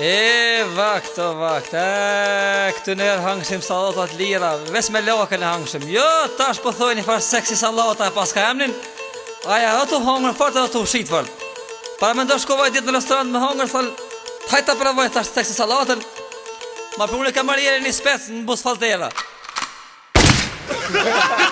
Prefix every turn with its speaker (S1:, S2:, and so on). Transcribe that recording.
S1: E, vakt, o vakt, e, këtë nërë hangëshim salatat lira, ves me lakën e hangëshim. Jo, tash po thoi një farë seksi salata e paska emnin, aja, o të hongër, farë të do të ushit, farë. Para me ndosh kovaj ditë në restorant me hongër, farë, hajta pravoj, tash seksi salatën, ma për mële kamarjeri një spec në bus faltera. ha, ha, ha, ha